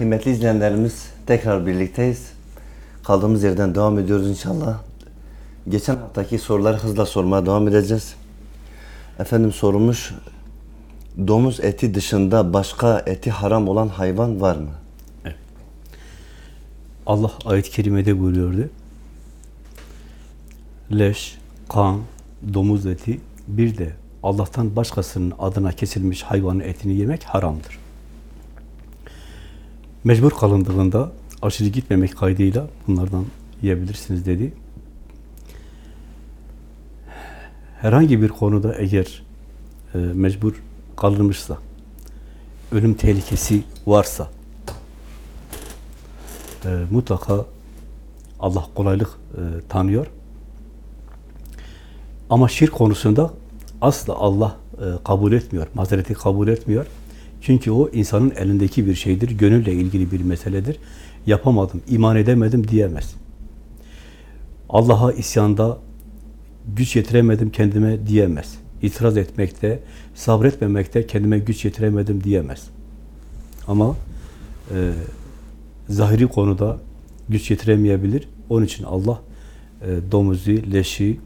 Kıymetli izleyenlerimiz tekrar birlikteyiz. Kaldığımız yerden devam ediyoruz inşallah. Geçen haftaki soruları hızla sormaya devam edeceğiz. Efendim sorulmuş, domuz eti dışında başka eti haram olan hayvan var mı? Allah ayet-i kerimede buyuruyordu. Leş, kan, domuz eti bir de Allah'tan başkasının adına kesilmiş hayvanın etini yemek haramdır. Mecbur kalındığında aşırı gitmemek kaydıyla bunlardan yiyebilirsiniz dedi. Herhangi bir konuda eğer e, mecbur kalınmışsa, ölüm tehlikesi varsa, e, mutlaka Allah kolaylık e, tanıyor. Ama şirk konusunda asla Allah e, kabul etmiyor, mazereti kabul etmiyor. Çünkü o insanın elindeki bir şeydir, gönülle ilgili bir meseledir. Yapamadım, iman edemedim diyemez. Allah'a isyanda güç yetiremedim kendime diyemez. İtiraz etmekte, sabretmemekte kendime güç yetiremedim diyemez. Ama e, zahiri konuda güç yetiremeyebilir. Onun için Allah e, domuzu, leşi,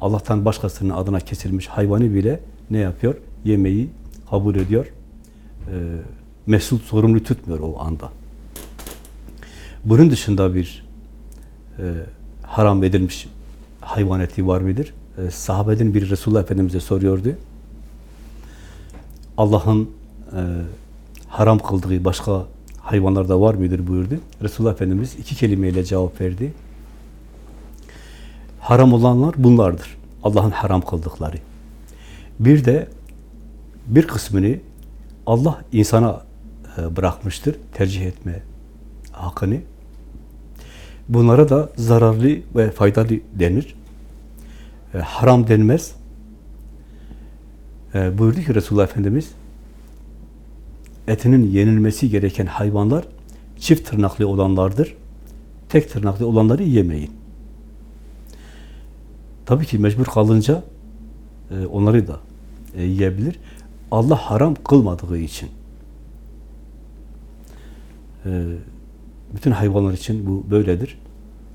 Allah'tan başkasının adına kesilmiş hayvanı bile ne yapıyor? Yemeği kabul ediyor. E, mesul, sorumlu tutmuyor o anda. Bunun dışında bir e, haram edilmiş hayvan eti var mıdır? E, sahabeden bir Resulullah Efendimiz'e soruyordu. Allah'ın e, haram kıldığı başka hayvanlarda var mıdır buyurdu. Resulullah Efendimiz iki kelimeyle cevap verdi. Haram olanlar bunlardır. Allah'ın haram kıldıkları. Bir de bir kısmını Allah insana e, bırakmıştır. Tercih etme hakkını. Bunlara da zararlı ve faydalı denir. E, haram denmez. E, buyurdu ki Resulullah Efendimiz etinin yenilmesi gereken hayvanlar çift tırnaklı olanlardır. Tek tırnaklı olanları yemeyin. Tabii ki mecbur kalınca onları da yiyebilir. Allah haram kılmadığı için. E, bütün hayvanlar için bu böyledir.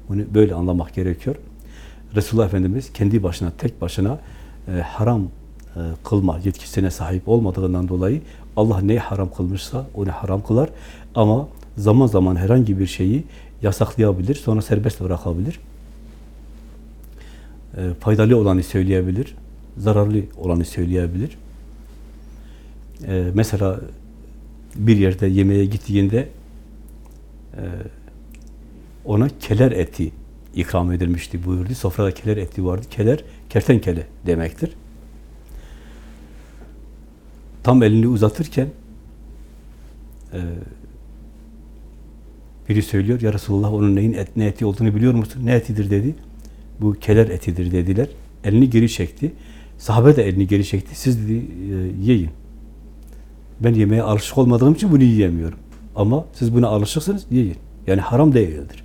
Bunu böyle anlamak gerekiyor. Resulullah Efendimiz kendi başına, tek başına e, haram e, kılma yetkisine sahip olmadığından dolayı Allah neyi haram kılmışsa onu haram kılar. Ama zaman zaman herhangi bir şeyi yasaklayabilir, sonra serbest bırakabilir. E, faydalı olanı söyleyebilir, zararlı olanı söyleyebilir. E, mesela bir yerde yemeğe gittiğinde e, ona keler eti ikram edilmişti buyurdu. Sofrada keler eti vardı. Keler, kertenkele demektir. Tam elini uzatırken e, biri söylüyor, ya Resulullah onun neyin et, ne eti olduğunu biliyor musun? Ne etidir dedi. Bu keler etidir dediler. Elini geri çekti. Sahabe de elini geri çekti. Siz dedi, e, yiyin. Ben yemeğe alışık olmadığım için bunu yiyemiyorum. Ama siz buna alışıksınız, yiyin. Yani haram değildir.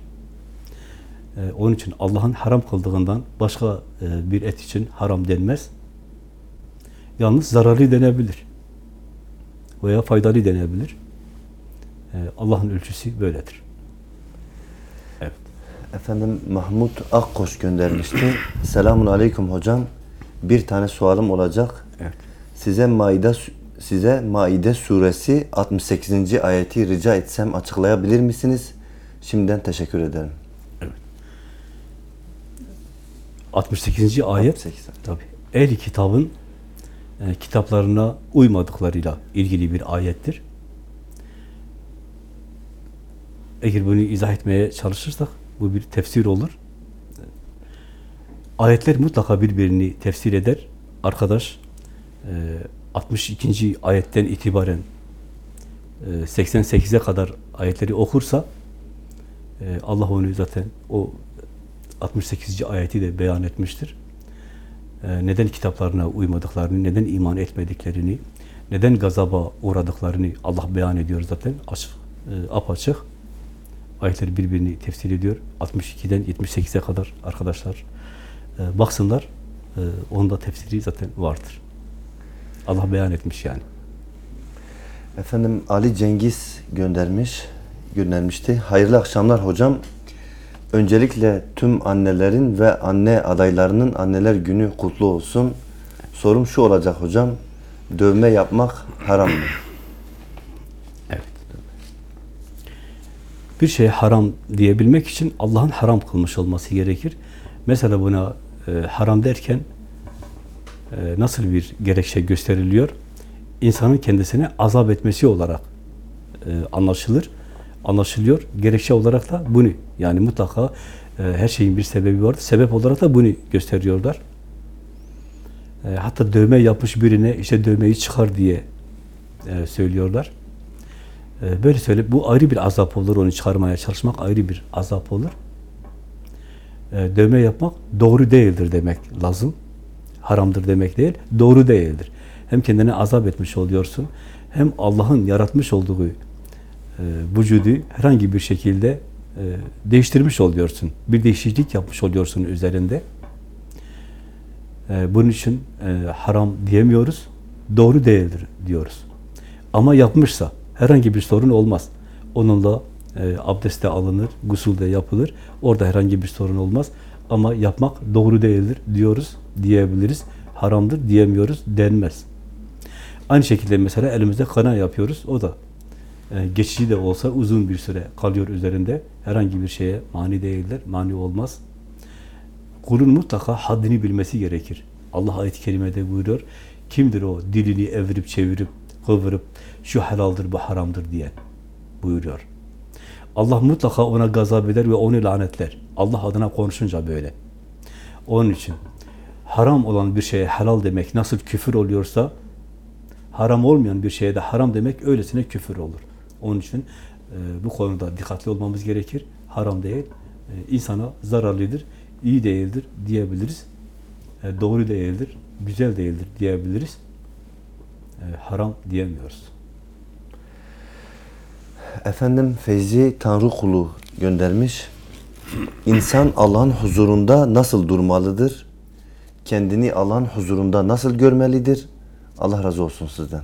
Ee, onun için Allah'ın haram kıldığından başka e, bir et için haram denmez. Yalnız zararlı denebilir. Veya faydalı denebilir. Ee, Allah'ın ölçüsü böyledir. Evet. Efendim Mahmut Akkoş göndermişti. Selamun Aleyküm hocam. Bir tane sualım olacak. Evet. Size Maide size Maide suresi 68. ayeti rica etsem açıklayabilir misiniz? Şimdiden teşekkür ederim. 68. ayet 68. tabi ehli kitabın e, kitaplarına uymadıklarıyla ilgili bir ayettir. Eğer bunu izah etmeye çalışırsak bu bir tefsir olur. Ayetler mutlaka birbirini tefsir eder. Arkadaş e, 62. ayetten itibaren e, 88'e kadar ayetleri okursa e, Allah onu zaten o 68. ayeti de beyan etmiştir. Ee, neden kitaplarına uymadıklarını, neden iman etmediklerini, neden gazaba uğradıklarını Allah beyan ediyor zaten açık, e, apaçık. Ayetleri birbirini tefsir ediyor. 62'den 78'e kadar arkadaşlar e, baksınlar. E, onda tefsiri zaten vardır. Allah beyan etmiş yani. Efendim Ali Cengiz göndermiş. göndermişti. Hayırlı akşamlar hocam. Öncelikle tüm annelerin ve anne adaylarının anneler günü kutlu olsun. Sorum şu olacak hocam. Dövme yapmak haram mı? Evet. Bir şey haram diyebilmek için Allah'ın haram kılmış olması gerekir. Mesela buna e, haram derken nasıl bir gerekçe gösteriliyor? İnsanın kendisine azap etmesi olarak e, anlaşılır. Anlaşılıyor. Gerekçe olarak da bunu. Yani mutlaka e, her şeyin bir sebebi vardır. Sebep olarak da bunu gösteriyorlar. E, hatta dövme yapmış birine işte dövmeyi çıkar diye e, söylüyorlar. E, böyle söyle bu ayrı bir azap olur. Onu çıkarmaya çalışmak ayrı bir azap olur. E, dövme yapmak doğru değildir demek lazım. Haramdır demek değil, doğru değildir. Hem kendine azap etmiş oluyorsun, hem Allah'ın yaratmış olduğu e, vücudu herhangi bir şekilde e, değiştirmiş oluyorsun. Bir değişiklik yapmış oluyorsun üzerinde. E, bunun için e, haram diyemiyoruz, doğru değildir diyoruz. Ama yapmışsa herhangi bir sorun olmaz. Onunla e, abdeste alınır, gusül de yapılır. Orada herhangi bir sorun olmaz. Ama yapmak doğru değildir diyoruz, diyebiliriz. Haramdır diyemiyoruz, denmez. Aynı şekilde mesela elimizde kana yapıyoruz. O da e, geçici de olsa uzun bir süre kalıyor üzerinde. Herhangi bir şeye mani değildir, mani olmaz. Kulun mutlaka haddini bilmesi gerekir. Allah ayet-i kerimede buyuruyor. Kimdir o dilini evirip çevirip kıvırıp şu helaldir bu haramdır diyen buyuruyor. Allah mutlaka ona gazap eder ve onu lanetler. Allah adına konuşunca böyle. Onun için haram olan bir şeye helal demek nasıl küfür oluyorsa haram olmayan bir şeye de haram demek öylesine küfür olur. Onun için e, bu konuda dikkatli olmamız gerekir. Haram değil, e, insana zararlıdır, iyi değildir diyebiliriz. E, doğru değildir, güzel değildir diyebiliriz. E, haram diyemiyoruz. Efendim Feyzi Tanrı kulu göndermiş. İnsan Allah'ın huzurunda nasıl durmalıdır? Kendini Allah'ın huzurunda nasıl görmelidir? Allah razı olsun sizden.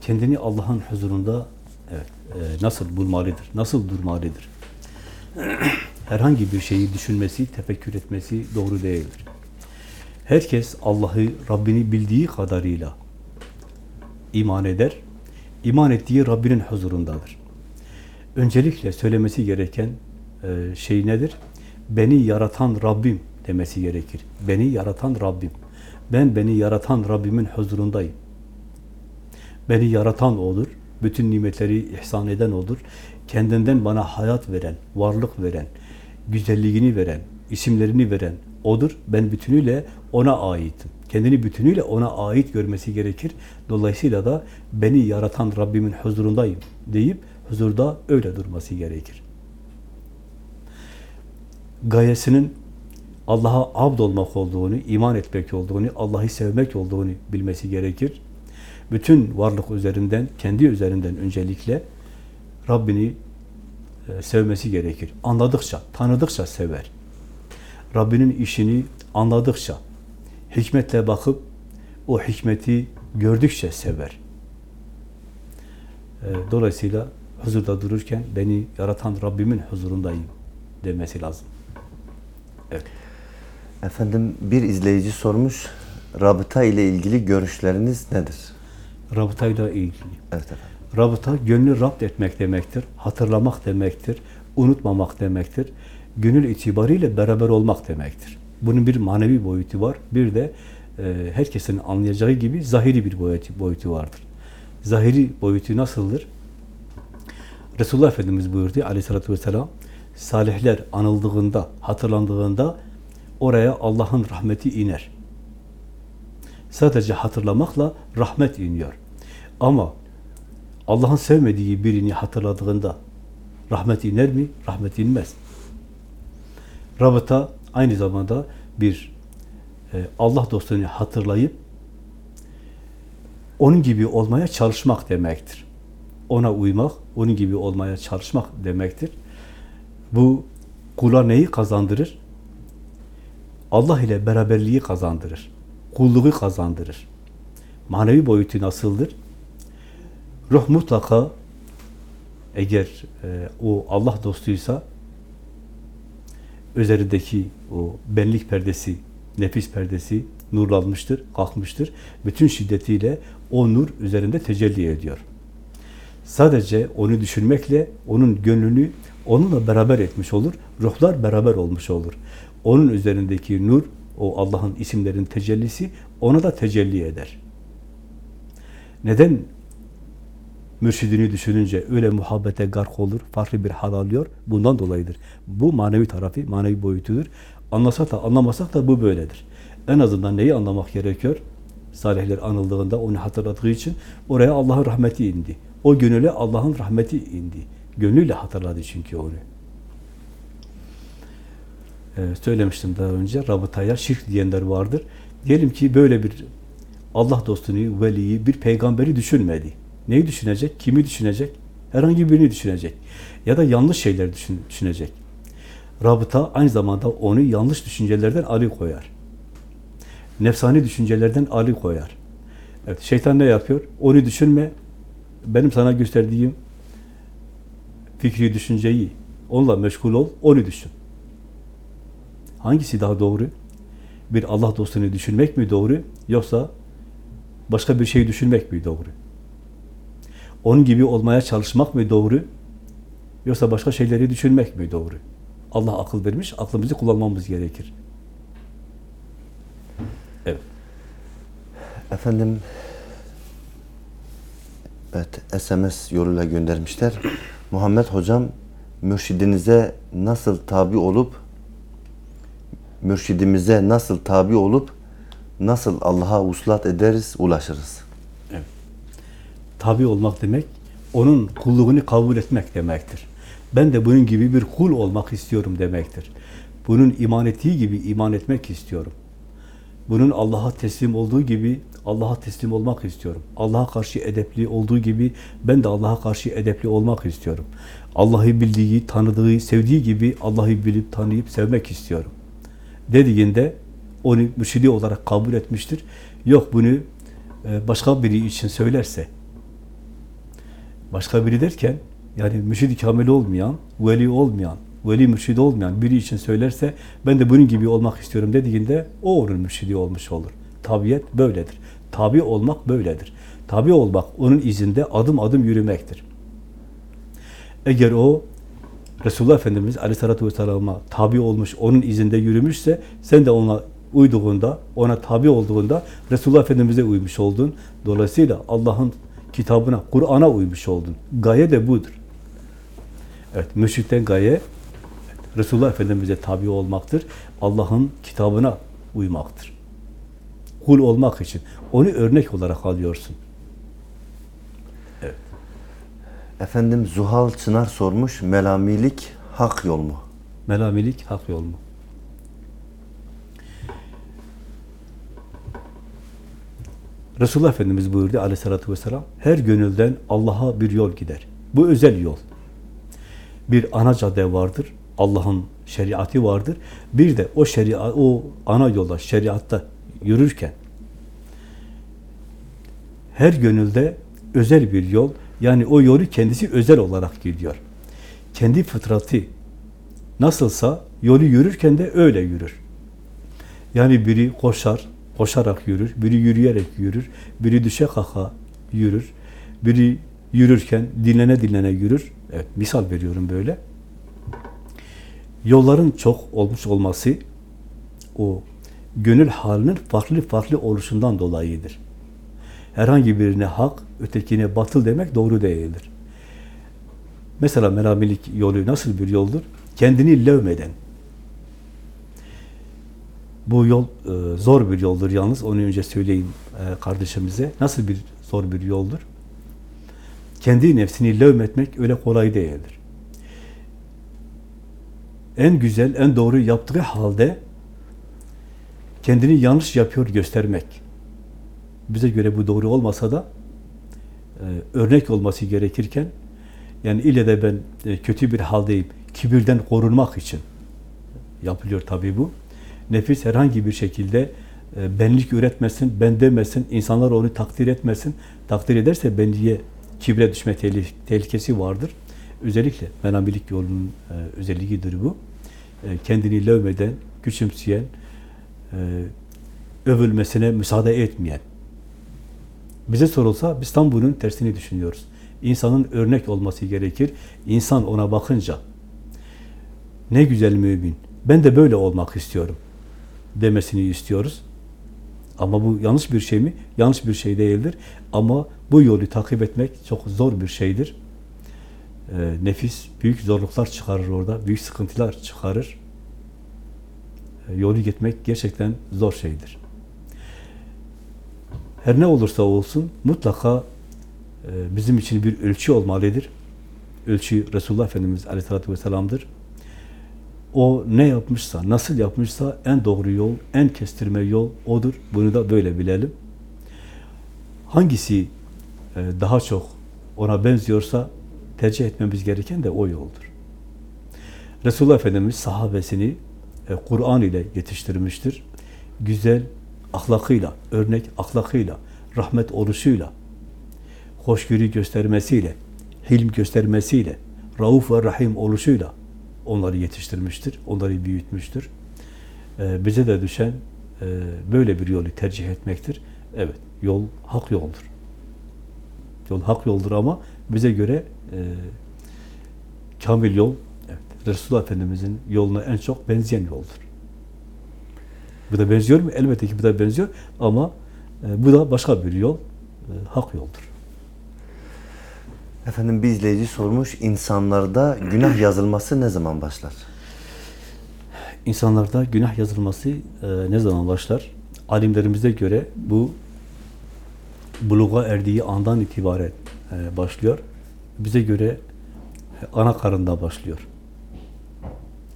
Kendini Allah'ın huzurunda evet e, nasıl bulmalıdır, nasıl durmalıdır? Herhangi bir şeyi düşünmesi, tefekkür etmesi doğru değildir. Herkes Allah'ı, Rabbini bildiği kadarıyla iman eder. İman ettiği Rabbinin huzurundadır. Öncelikle söylemesi gereken e, şey nedir? Beni yaratan Rabbim demesi gerekir. Beni yaratan Rabbim. Ben beni yaratan Rabbimin huzurundayım. Beni yaratan olur, bütün nimetleri ihsan eden olur, kendinden bana hayat veren, varlık veren, güzelliğini veren, isimlerini veren odur. Ben bütünüyle ona aitim. Kendini bütünüyle ona ait görmesi gerekir. Dolayısıyla da beni yaratan Rabbimin huzurundayım deyip huzurda öyle durması gerekir. Gayesinin Allah'a abd olmak olduğunu, iman etmek olduğunu, Allah'ı sevmek olduğunu bilmesi gerekir. Bütün varlık üzerinden, kendi üzerinden öncelikle Rabbini e, sevmesi gerekir. Anladıkça, tanıdıkça sever. Rabbinin işini anladıkça, hikmetle bakıp o hikmeti gördükçe sever. E, Dolayısıyla huzurda dururken beni yaratan Rabbimin huzurundayım demesi lazım. Evet. Efendim bir izleyici sormuş. Rabıta ile ilgili görüşleriniz nedir? Rabıtayla ilgili. Evet efendim. Rabıta gönlü rapt etmek demektir, hatırlamak demektir, unutmamak demektir. Gönül itibariyle beraber olmak demektir. Bunun bir manevi boyutu var. Bir de e, herkesin anlayacağı gibi zahiri bir boyutu, boyutu vardır. Zahiri boyutu nasıldır? Resulullah Efendimiz buyurdu aleyhissalatü vesselam, salihler anıldığında, hatırlandığında oraya Allah'ın rahmeti iner. Sadece hatırlamakla rahmet iniyor. Ama Allah'ın sevmediği birini hatırladığında rahmet iner mi? Rahmet inmez. Rabıta aynı zamanda bir e, Allah dostunu hatırlayıp onun gibi olmaya çalışmak demektir. Ona uymak, onun gibi olmaya çalışmak demektir. Bu kula neyi kazandırır? Allah ile beraberliği kazandırır. Kulluğu kazandırır. Manevi boyutu nasıldır? Ruh mutlaka eğer e, o Allah dostuysa üzerindeki o benlik perdesi, nefis perdesi nurlanmıştır, kalkmıştır. Bütün şiddetiyle o nur üzerinde tecelli ediyor. Sadece onu düşünmekle onun gönlünü onunla beraber etmiş olur. Ruhlar beraber olmuş olur. Onun üzerindeki nur, o Allah'ın isimlerin tecellisi ona da tecelli eder. Neden mürşidini düşününce öyle muhabbete gark olur, farklı bir hal alıyor? Bundan dolayıdır. Bu manevi tarafı, manevi boyutudur. Anlasak da anlamasak da bu böyledir. En azından neyi anlamak gerekiyor? Salihler anıldığında onu hatırladığı için oraya Allah'ın rahmeti indi. O gönüle Allah'ın rahmeti indi. Gönlüyle hatırladı çünkü onu. Ee, söylemiştim daha önce, rabıtaya şirk diyenler vardır. Diyelim ki böyle bir Allah dostunu, veliyi, bir peygamberi düşünmedi. Neyi düşünecek? Kimi düşünecek? Herhangi birini düşünecek. Ya da yanlış şeyler düşün, düşünecek. Rabıta aynı zamanda onu yanlış düşüncelerden ali koyar. Nefsani düşüncelerden ali koyar. Evet, şeytan ne yapıyor? Onu düşünme. Benim sana gösterdiğim fikri düşünceyi onunla meşgul ol, onu düşün. Hangisi daha doğru? Bir Allah dostunu düşünmek mi doğru? Yoksa başka bir şey düşünmek mi doğru? Onun gibi olmaya çalışmak mı doğru? Yoksa başka şeyleri düşünmek mi doğru? Allah akıl vermiş, aklımızı kullanmamız gerekir. Evet. Efendim evet SMS yoluyla göndermişler. Muhammed hocam mürşidinize nasıl tabi olup mürşidimize nasıl tabi olup nasıl Allah'a uslat ederiz, ulaşırız? Tabi olmak demek, onun kulluğunu kabul etmek demektir. Ben de bunun gibi bir kul olmak istiyorum demektir. Bunun iman ettiği gibi iman etmek istiyorum. Bunun Allah'a teslim olduğu gibi Allah'a teslim olmak istiyorum. Allah'a karşı edepli olduğu gibi ben de Allah'a karşı edepli olmak istiyorum. Allah'ı bildiği, tanıdığı, sevdiği gibi Allah'ı bilip, tanıyıp, sevmek istiyorum. Dediğinde onu mürşidi olarak kabul etmiştir. Yok bunu e, başka biri için söylerse, başka biri derken, yani mürşid-i kamil olmayan, veli olmayan, veli mürşidi olmayan biri için söylerse, ben de bunun gibi olmak istiyorum dediğinde, o onun mürşidi olmuş olur. Tabiyet böyledir. Tabi olmak böyledir. Tabi olmak, onun izinde adım adım yürümektir. Eğer o Resulullah Efendimiz Aleyhisselatü Vesselam'a tabi olmuş, onun izinde yürümüşse, sen de ona uyduğunda, ona tabi olduğunda Resulullah Efendimiz'e uymuş oldun. Dolayısıyla Allah'ın kitabına, Kur'an'a uymuş oldun. Gaye de budur. Evet, mürşitten gaye Resulullah Efendimiz'e tabi olmaktır. Allah'ın kitabına uymaktır. Kul olmak için. Onu örnek olarak alıyorsun. Evet. Efendim Zuhal Çınar sormuş, melamilik hak yol mu? Melamilik hak yol mu? Resulullah Efendimiz buyurdu aleyhissalatü vesselam, her gönülden Allah'a bir yol gider. Bu özel yol. Bir ana cadde vardır, Allah'ın şeriatı vardır. Bir de o şeriat, o ana yolda, şeriatta yürürken her gönülde özel bir yol, yani o yolu kendisi özel olarak gidiyor. Kendi fıtratı nasılsa yolu yürürken de öyle yürür. Yani biri koşar, koşarak yürür, biri yürüyerek yürür, biri düşe kalka yürür, biri yürürken dinlene dinlene yürür. Evet, misal veriyorum böyle. Yolların çok olmuş olması o gönül halinin farklı farklı oluşundan dolayıdır. Herhangi birine hak, ötekine batıl demek doğru değildir. Mesela meramilik yolu nasıl bir yoldur? Kendini levmeden. Bu yol e, zor bir yoldur yalnız. Onu önce söyleyeyim e, kardeşimize. Nasıl bir zor bir yoldur? Kendi nefsini levmetmek öyle kolay değildir. En güzel, en doğru yaptığı halde kendini yanlış yapıyor göstermek. Bize göre bu doğru olmasa da e, örnek olması gerekirken yani ile de ben e, kötü bir haldeyim, kibirden korunmak için yapılıyor tabii bu. Nefis herhangi bir şekilde e, benlik üretmesin, ben demesin, insanlar onu takdir etmesin. Takdir ederse benliğe, kibre düşme tehlikesi vardır. Özellikle menamilik yolunun e, özelliğidir bu. E, kendini levmeden, küçümseyen, e, övülmesine müsaade etmeyen. Bize sorulsa biz tam bunun tersini düşünüyoruz. İnsanın örnek olması gerekir. İnsan ona bakınca ne güzel mümin, ben de böyle olmak istiyorum demesini istiyoruz. Ama bu yanlış bir şey mi? Yanlış bir şey değildir. Ama bu yolu takip etmek çok zor bir şeydir. Ee, nefis büyük zorluklar çıkarır orada, büyük sıkıntılar çıkarır. Ee, yolu gitmek gerçekten zor şeydir. Her ne olursa olsun mutlaka e, bizim için bir ölçü olmalıdır. Ölçü Resulullah Efendimiz Aleyhisselatü Vesselam'dır. O ne yapmışsa, nasıl yapmışsa en doğru yol, en kestirme yol odur. Bunu da böyle bilelim. Hangisi e, daha çok ona benziyorsa tercih etmemiz gereken de o yoldur. Resulullah Efendimiz sahabesini e, Kur'an ile yetiştirmiştir. Güzel ahlakıyla, örnek ahlakıyla, rahmet oluşuyla, hoşgörü göstermesiyle, hilm göstermesiyle, rauf ve rahim oluşuyla onları yetiştirmiştir, onları büyütmüştür. Ee, bize de düşen e, böyle bir yolu tercih etmektir. Evet, yol hak yoldur. Yol hak yoldur ama bize göre e, kamil yol, evet, Resulullah Efendimiz'in yoluna en çok benzeyen yoldur. Bu da benziyor mu? Elbette ki bu da benziyor ama e, bu da başka bir yol, e, hak yoldur. Efendim bir izleyici sormuş, insanlarda günah yazılması ne zaman başlar? İnsanlarda günah yazılması e, ne zaman başlar? Alimlerimize göre bu buluğa erdiği andan itibaren e, başlıyor. Bize göre ana karında başlıyor.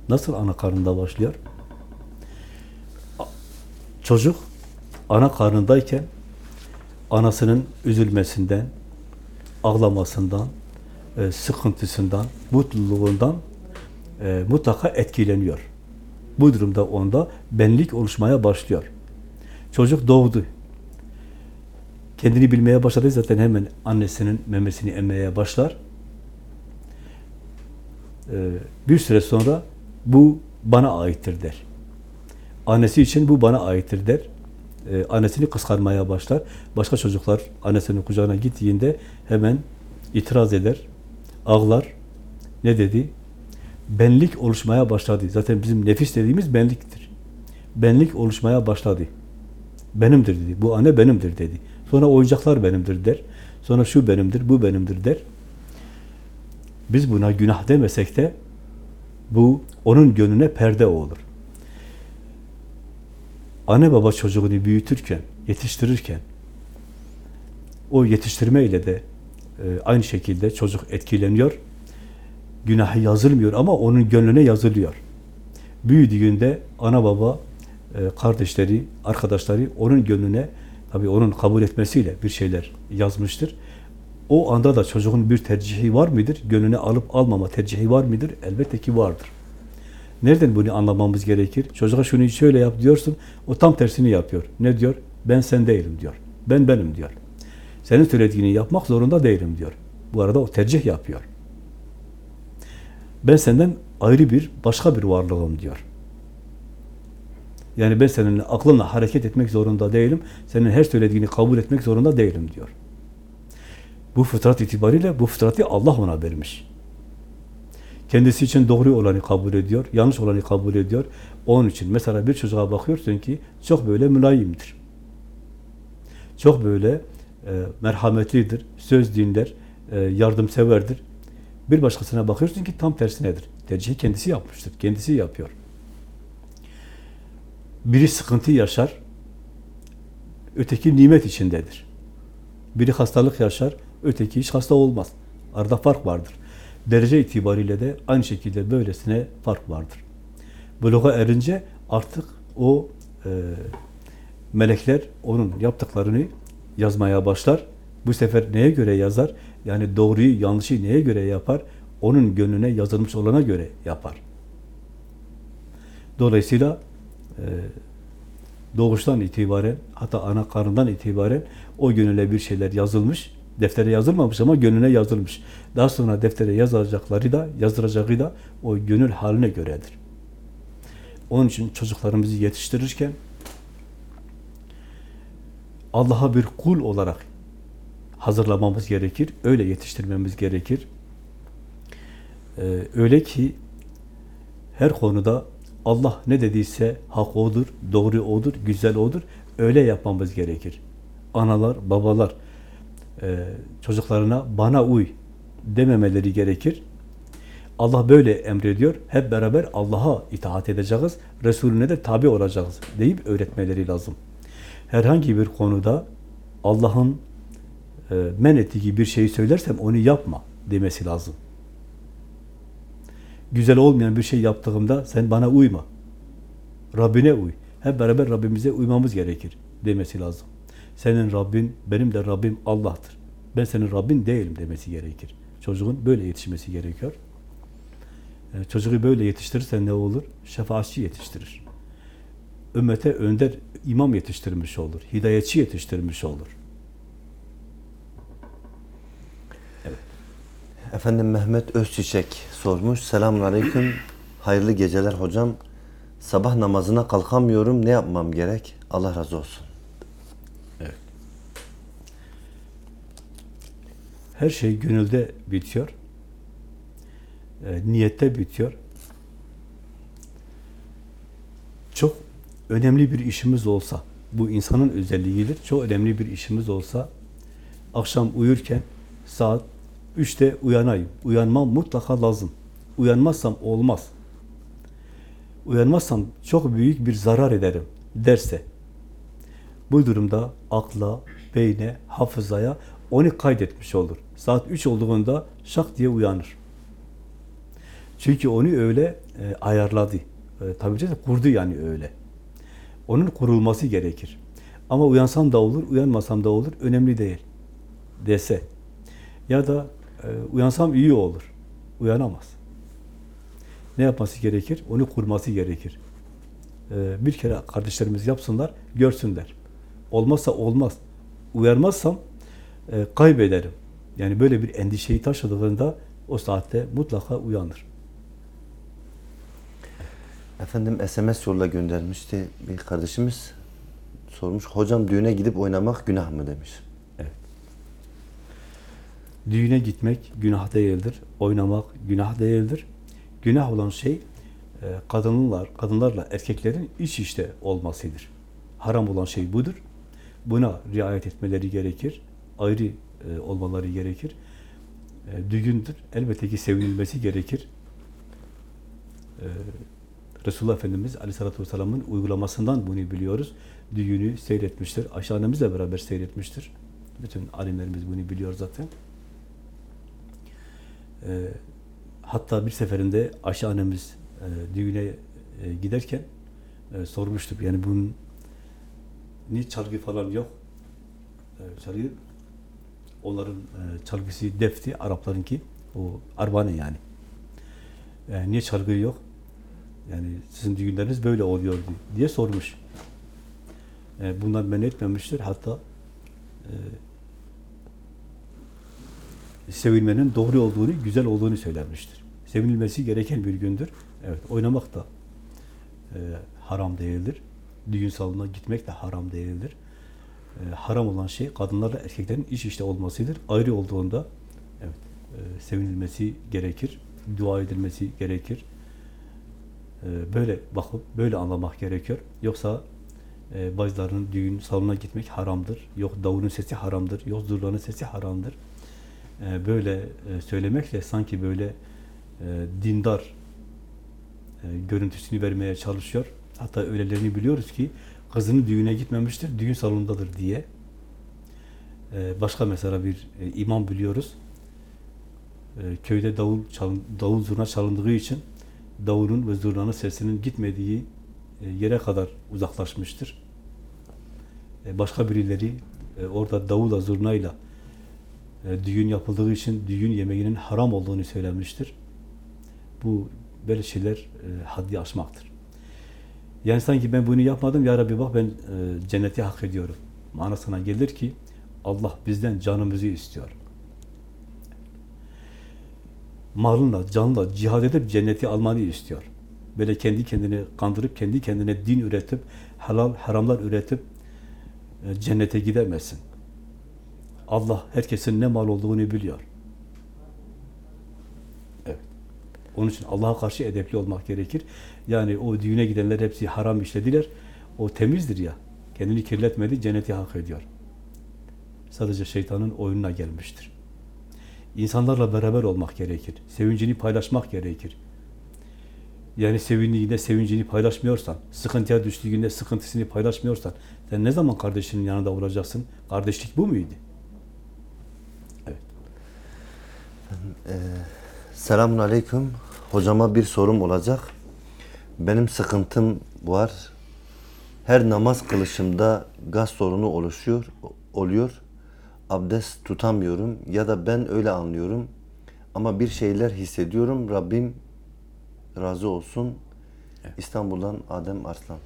Nasıl ana karında başlıyor? Çocuk ana karnındayken anasının üzülmesinden, ağlamasından, e, sıkıntısından, mutluluğundan e, mutlaka etkileniyor. Bu durumda onda benlik oluşmaya başlıyor. Çocuk doğdu. Kendini bilmeye başladı zaten hemen annesinin memesini emmeye başlar. E, bir süre sonra bu bana aittir der. Annesi için bu bana aittir der. E, annesini kıskanmaya başlar. Başka çocuklar annesinin kucağına gittiğinde hemen itiraz eder, ağlar. Ne dedi? Benlik oluşmaya başladı. Zaten bizim nefis dediğimiz benliktir. Benlik oluşmaya başladı. Benimdir dedi. Bu anne benimdir dedi. Sonra oyuncaklar benimdir der. Sonra şu benimdir, bu benimdir der. Biz buna günah demesek de bu onun gönlüne perde olur. Anne baba çocuğunu büyütürken, yetiştirirken o yetiştirme ile de e, aynı şekilde çocuk etkileniyor. Günahı yazılmıyor ama onun gönlüne yazılıyor. Büyüdüğünde ana baba, e, kardeşleri, arkadaşları onun gönlüne tabii onun kabul etmesiyle bir şeyler yazmıştır. O anda da çocuğun bir tercihi var mıdır? Gönlüne alıp almama tercihi var mıdır? Elbette ki vardır. Nereden bunu anlamamız gerekir? Çocuğa şunu şöyle yap diyorsun, o tam tersini yapıyor. Ne diyor? Ben sen değilim diyor. Ben benim diyor. Senin söylediğini yapmak zorunda değilim diyor. Bu arada o tercih yapıyor. Ben senden ayrı bir, başka bir varlığım diyor. Yani ben seninle aklımla hareket etmek zorunda değilim. Senin her söylediğini kabul etmek zorunda değilim diyor. Bu fıtrat itibariyle bu fıtratı Allah ona vermiş. Kendisi için doğru olanı kabul ediyor, yanlış olanı kabul ediyor. Onun için mesela bir çocuğa bakıyorsun ki çok böyle mülayimdir. Çok böyle e, merhametlidir, söz dinler, e, yardımseverdir. Bir başkasına bakıyorsun ki tam tersinedir. Tercihi kendisi yapmıştır, kendisi yapıyor. Biri sıkıntı yaşar, öteki nimet içindedir. Biri hastalık yaşar, öteki hiç hasta olmaz. Arada fark vardır. Derece itibariyle de aynı şekilde böylesine fark vardır. Buluğa erince artık o e, melekler onun yaptıklarını yazmaya başlar. Bu sefer neye göre yazar? Yani doğruyu, yanlışı neye göre yapar? Onun gönlüne yazılmış olana göre yapar. Dolayısıyla e, doğuştan itibaren, hatta ana karnından itibaren o gönüle bir şeyler yazılmış. Deftere yazılmamış ama gönlüne yazılmış. Daha sonra deftere yazacakları da, yazdıracağı da o gönül haline göredir. Onun için çocuklarımızı yetiştirirken Allah'a bir kul olarak hazırlamamız gerekir. Öyle yetiştirmemiz gerekir. Ee, öyle ki her konuda Allah ne dediyse hak odur, doğru odur, güzel odur. Öyle yapmamız gerekir. Analar, babalar e, çocuklarına bana uy dememeleri gerekir. Allah böyle emrediyor. Hep beraber Allah'a itaat edeceğiz. Resulüne de tabi olacağız deyip öğretmeleri lazım. Herhangi bir konuda Allah'ın e, men ettiği bir şeyi söylersem onu yapma demesi lazım. Güzel olmayan bir şey yaptığımda sen bana uyma. Rabbine uy. Hep beraber Rabbimize uymamız gerekir demesi lazım. Senin Rabbin, benim de Rabbim Allah'tır. Ben senin Rabbin değilim demesi gerekir. Çocuğun böyle yetişmesi gerekiyor. E, Çocuğu böyle yetiştirirsen ne olur? Şefaatçi yetiştirir. Ümmete önder imam yetiştirmiş olur. Hidayetçi yetiştirmiş olur. Efendim Mehmet Özçiçek sormuş. Selamun Aleyküm. Hayırlı geceler hocam. Sabah namazına kalkamıyorum. Ne yapmam gerek? Allah razı olsun. Her şey gönülde bitiyor. E, niyette bitiyor. Çok önemli bir işimiz olsa, bu insanın özelliğidir. Çok önemli bir işimiz olsa, akşam uyurken saat 3'te uyanayım. Uyanmam mutlaka lazım. Uyanmazsam olmaz. Uyanmazsam çok büyük bir zarar ederim derse, bu durumda akla, beyne, hafızaya onu kaydetmiş olur. Saat 3 olduğunda şak diye uyanır. Çünkü onu öyle e, ayarladı. E, tabi caizse kurdu yani öyle. Onun kurulması gerekir. Ama uyansam da olur, uyanmasam da olur, önemli değil dese. Ya da e, uyansam iyi olur. Uyanamaz. Ne yapması gerekir? Onu kurması gerekir. E, bir kere kardeşlerimiz yapsınlar, görsünler. Olmazsa olmaz. Uyarmazsam e, kaybederim. Yani böyle bir endişeyi taşıdığında o saatte mutlaka uyanır. Efendim SMS yolla göndermişti bir kardeşimiz. Sormuş. Hocam düğüne gidip oynamak günah mı demiş. Düğüne gitmek günah değildir. Oynamak günah değildir. Günah olan şey e, kadınlar, kadınlarla erkeklerin iç işte olmasıdır. Haram olan şey budur. Buna riayet etmeleri gerekir. Ayrı e, olmaları gerekir. E, düğündür. Elbette ki sevinilmesi gerekir. E, Resulullah Efendimiz Aleyhisselatü Vesselam'ın uygulamasından bunu biliyoruz. Düğünü seyretmiştir. Ayşe beraber seyretmiştir. Bütün alimlerimiz bunu biliyor zaten. E, hatta bir seferinde Ayşe e, düğüne e, giderken e, sormuştu. Yani bunun niye çalgı falan yok? E, çalgı onların e, çalgısı defti, Araplarınki o arbane yani. E, niye çalgı yok? Yani sizin düğünleriniz böyle oluyordu diye sormuş. E, bundan men etmemiştir. Hatta e, sevilmenin doğru olduğunu, güzel olduğunu söylenmiştir. Sevinilmesi gereken bir gündür. Evet, oynamak da e, haram değildir. Düğün salonuna gitmek de haram değildir. E, haram olan şey kadınlarla erkeklerin iç işte olmasıdır. Ayrı olduğunda evet, e, sevinilmesi gerekir. Dua edilmesi gerekir. E, böyle bakıp böyle anlamak gerekiyor. Yoksa e, bazılarının düğün salonuna gitmek haramdır. Yok davulun sesi haramdır. Yok zurlanın sesi haramdır. Böyle söylemekle sanki böyle e, dindar görüntüsünü vermeye çalışıyor. Hatta öylelerini biliyoruz ki kızının düğüne gitmemiştir, düğün salonundadır diye. E, başka mesela bir e, imam biliyoruz. E, köyde davul davul zurna çalındığı için davulun ve zurnanın sesinin gitmediği e, yere kadar uzaklaşmıştır. E, başka birileri e, orada davulla zurnayla düğün yapıldığı için düğün yemeğinin haram olduğunu söylemiştir. Bu böyle şeyler e, haddi aşmaktır. Yani sanki ben bunu yapmadım, ya Rabbi bak ben e, cenneti hak ediyorum. Manasına gelir ki Allah bizden canımızı istiyor. Malınla, canla cihad edip cenneti almanı istiyor. Böyle kendi kendine kandırıp, kendi kendine din üretip, helal, haramlar üretip e, cennete gidemezsin. Allah herkesin ne mal olduğunu biliyor. Evet. Onun için Allah'a karşı edepli olmak gerekir. Yani o düğüne gidenler hepsi haram işlediler. O temizdir ya. Kendini kirletmedi, cenneti hak ediyor. Sadece şeytanın oyununa gelmiştir. İnsanlarla beraber olmak gerekir. Sevincini paylaşmak gerekir. Yani sevindiğinde sevincini paylaşmıyorsan, sıkıntıya düştüğünde sıkıntısını paylaşmıyorsan, sen ne zaman kardeşinin yanında olacaksın? Kardeşlik bu muydu? Selamun Aleyküm. Hocama bir sorum olacak. Benim sıkıntım var. Her namaz kılışımda gaz sorunu oluşuyor, oluyor. Abdest tutamıyorum ya da ben öyle anlıyorum. Ama bir şeyler hissediyorum. Rabbim razı olsun. İstanbul'dan Adem Arslan.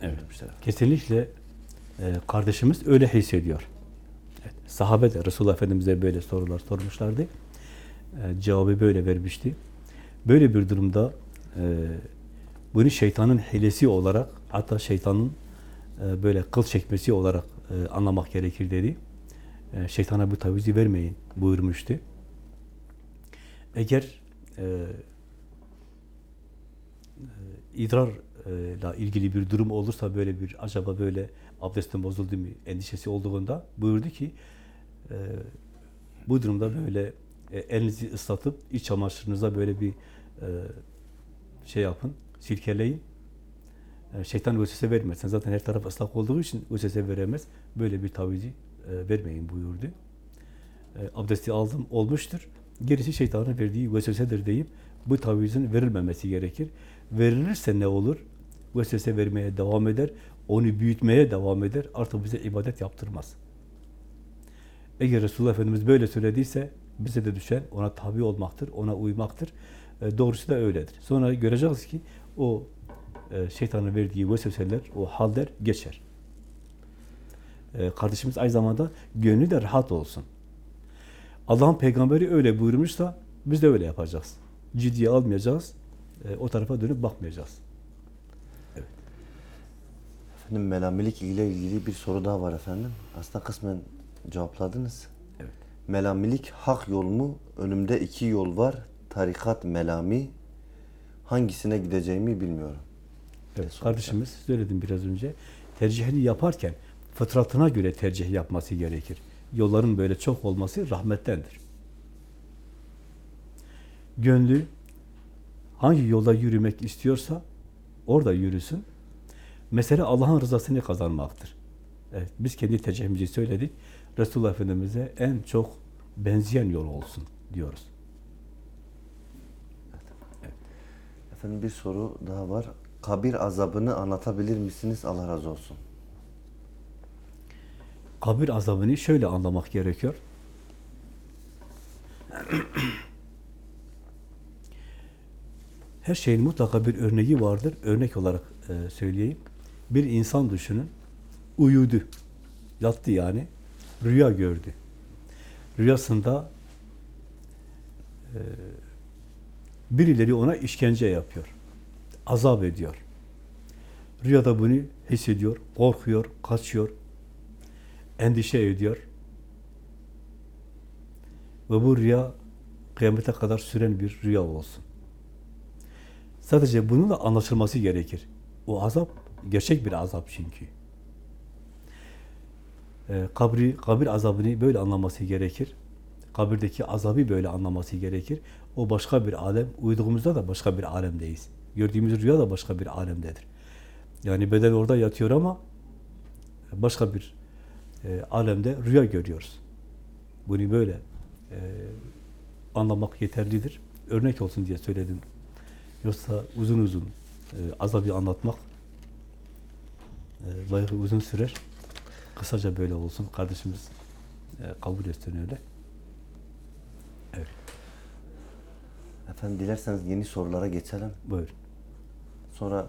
Evet. Kesinlikle e, kardeşimiz öyle hissediyor. Evet, sahabe de Resulullah Efendimiz'e böyle sorular sormuşlardı. E, cevabı böyle vermişti. Böyle bir durumda e, bunu şeytanın hilesi olarak hatta şeytanın e, böyle kıl çekmesi olarak e, anlamak gerekir dedi. E, şeytana bu tavizi vermeyin buyurmuştu. Eğer e, idrarla ilgili bir durum olursa böyle bir acaba böyle abdestin bozuldu mu endişesi olduğunda buyurdu ki e, bu durumda böyle e, elinizi ıslatıp iç çamaşırınıza böyle bir e, şey yapın, silkeleyin. E, şeytan vesvese vermesin. Zaten her taraf ıslak olduğu için vesvese veremez. Böyle bir tavizi vermeyin buyurdu. E, abdesti aldım olmuştur. Gerisi şeytanın verdiği vesvesedir deyip bu tavizin verilmemesi gerekir. Verilirse ne olur? Vesvese vermeye devam eder, onu büyütmeye devam eder, artık bize ibadet yaptırmaz. Eğer Resulullah Efendimiz böyle söylediyse bize de düşen ona tabi olmaktır, ona uymaktır. E, doğrusu da öyledir. Sonra göreceğiz ki o e, şeytanın verdiği vesveseler, o haller geçer. E, kardeşimiz aynı zamanda gönlü de rahat olsun. Allah'ın peygamberi öyle buyurmuşsa biz de öyle yapacağız. Ciddiye almayacağız, e, o tarafa dönüp bakmayacağız. Efendim melamilik ile ilgili bir soru daha var efendim. Aslında kısmen cevapladınız. Melamilik hak yol mu? Önümde iki yol var. Tarikat melami. Hangisine gideceğimi bilmiyorum. Evet, kardeşimiz söyledim biraz önce. Tercihini yaparken fıtratına göre tercih yapması gerekir. Yolların böyle çok olması rahmettendir. Gönlü hangi yolda yürümek istiyorsa orada yürüsün. Mesele Allah'ın rızasını kazanmaktır. Evet, biz kendi tercihimizi söyledik. Resulullah Efendimiz'e en çok benzeyen yol olsun diyoruz. Efendim bir soru daha var. Kabir azabını anlatabilir misiniz? Allah razı olsun. kabir azabını şöyle anlamak gerekiyor. Her şeyin mutlaka bir örneği vardır. Örnek olarak e, söyleyeyim. Bir insan düşünün. Uyudu. Yattı yani. Rüya gördü. Rüyasında e, birileri ona işkence yapıyor. Azap ediyor. Rüyada bunu hissediyor, korkuyor, kaçıyor, endişe ediyor. Ve bu rüya kıyamete kadar süren bir rüya olsun. Sadece bunun da anlaşılması gerekir. O azap gerçek bir azap çünkü. Ee, kabri, kabir azabını böyle anlaması gerekir. Kabirdeki azabı böyle anlaması gerekir. O başka bir alem. Uyuduğumuzda da başka bir alemdeyiz. Gördüğümüz rüya da başka bir alemdedir. Yani beden orada yatıyor ama başka bir e, alemde rüya görüyoruz. Bunu böyle e, anlamak yeterlidir. Örnek olsun diye söyledim. Yoksa uzun uzun e, azabı anlatmak e, bayağı uzun sürer. Kısaca böyle olsun. Kardeşimiz e, kabul etsin öyle. Evet. Efendim dilerseniz yeni sorulara geçelim. Buyur. Sonra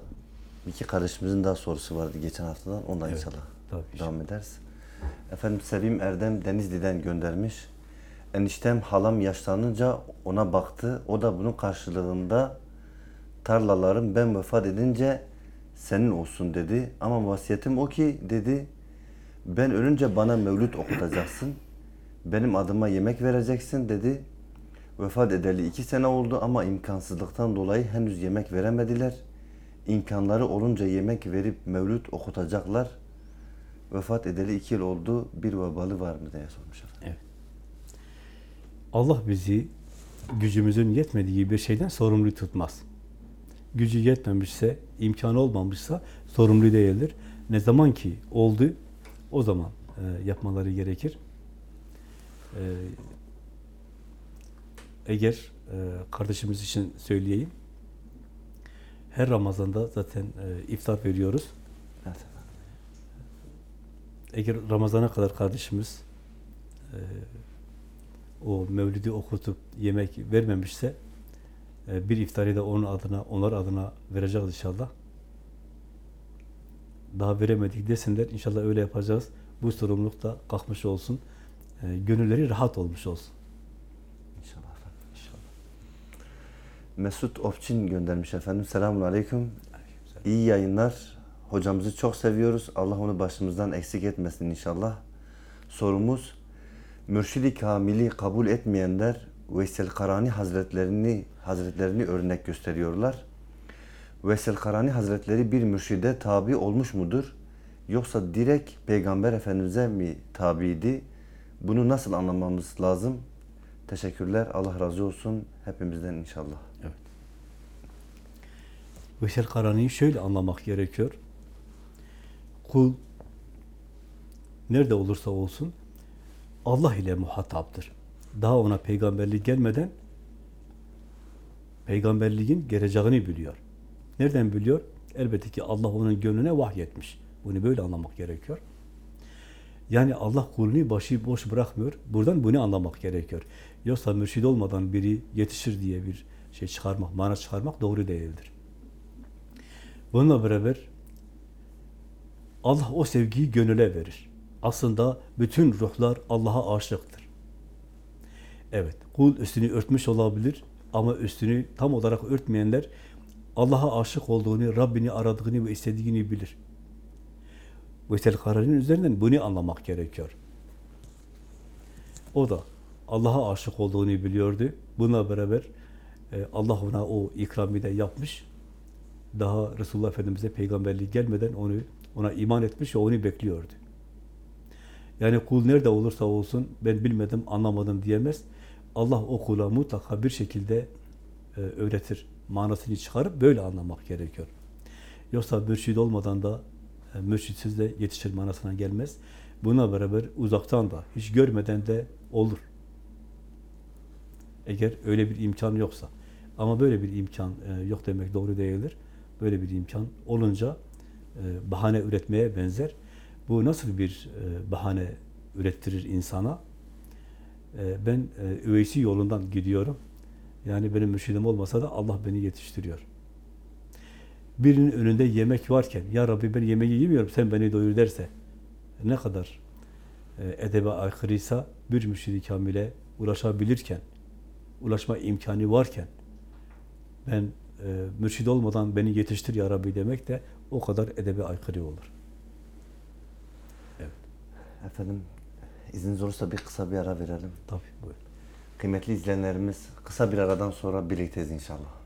iki kardeşimizin daha sorusu vardı geçen haftadan. Ondan Evet, inşallah tabii, devam ederiz. Efendim Sevim Erdem Denizli'den göndermiş. Eniştem halam yaşlanınca ona baktı. O da bunun karşılığında tarlalarım ben vefat edince senin olsun dedi. Ama vasiyetim o ki dedi ben ölünce bana mevlüt okutacaksın. Benim adıma yemek vereceksin dedi. Vefat edeli iki sene oldu ama imkansızlıktan dolayı henüz yemek veremediler. İmkanları olunca yemek verip mevlüt okutacaklar. Vefat edeli iki yıl oldu. Bir vebalı var mı diye sormuş. Evet. Allah bizi gücümüzün yetmediği bir şeyden sorumlu tutmaz. Gücü yetmemişse, imkanı olmamışsa sorumlu değildir. Ne zaman ki oldu, o zaman e, yapmaları gerekir. E, eğer e, kardeşimiz için söyleyeyim, her Ramazan'da zaten e, iftar veriyoruz. Evet. Eğer Ramazan'a kadar kardeşimiz e, o mevlidi okutup yemek vermemişse e, bir iftari de onun adına, onlar adına vereceğiz inşallah. Daha veremedik desinler. İnşallah öyle yapacağız. Bu sorumluluk da kalkmış olsun. E, gönülleri rahat olmuş olsun. İnşallah efendim. İnşallah. Mesut Ofçin göndermiş efendim. Selamun aleyküm. İyi yayınlar. Hocamızı çok seviyoruz. Allah onu başımızdan eksik etmesin inşallah. Sorumuz Mürşidi Kamil'i kabul etmeyenler Veysel Karani Hazretlerini Hazretlerini örnek gösteriyorlar. Veysel Karani Hazretleri bir mürşide tabi olmuş mudur? Yoksa direkt Peygamber Efendimiz'e mi tabiydi? Bunu nasıl anlamamız lazım? Teşekkürler. Allah razı olsun hepimizden inşallah. Evet. Veysel Karani'yi şöyle anlamak gerekiyor. Kul nerede olursa olsun Allah ile muhataptır. Daha ona peygamberlik gelmeden peygamberliğin geleceğini biliyor. Nereden biliyor? Elbette ki Allah onun gönlüne vahyetmiş. Bunu böyle anlamak gerekiyor. Yani Allah kulunu başı boş bırakmıyor. Buradan bunu anlamak gerekiyor. Yoksa mürşid olmadan biri yetişir diye bir şey çıkarmak, mana çıkarmak doğru değildir. Bununla beraber Allah o sevgiyi gönüle verir. Aslında bütün ruhlar Allah'a aşıktır. Evet, kul üstünü örtmüş olabilir ama üstünü tam olarak örtmeyenler Allah'a aşık olduğunu, Rabbini aradığını ve istediğini bilir. Veysel Karani'nin üzerinden bunu anlamak gerekiyor. O da Allah'a aşık olduğunu biliyordu. Bununla beraber e, Allah ona o ikramı da yapmış. Daha Resulullah Efendimiz'e peygamberlik gelmeden onu ona iman etmiş ve onu bekliyordu. Yani kul nerede olursa olsun ben bilmedim, anlamadım diyemez. Allah o kula mutlaka bir şekilde öğretir. Manasını çıkarıp böyle anlamak gerekiyor. Yoksa mürşid olmadan da e, mürşitsiz de yetişir manasına gelmez. Buna beraber uzaktan da, hiç görmeden de olur. Eğer öyle bir imkan yoksa. Ama böyle bir imkan e, yok demek doğru değildir. Böyle bir imkan olunca e, bahane üretmeye benzer. Bu nasıl bir e, bahane ürettirir insana? E, ben e, üveysi yolundan gidiyorum. Yani benim mürşidim olmasa da Allah beni yetiştiriyor. Birinin önünde yemek varken, Ya Rabbi ben yemeği yemiyorum, sen beni doyur derse, ne kadar e, edebe aykırıysa bir mürşidi kamile ulaşabilirken, ulaşma imkanı varken, ben e, mürşid olmadan beni yetiştir Ya Rabbi demek de o kadar edebe aykırı olur. Evet, Efendim izniniz olursa bir kısa bir ara verelim. tabii buyurun. Kıymetli izleyenlerimiz kısa bir aradan sonra birlikteyiz inşallah.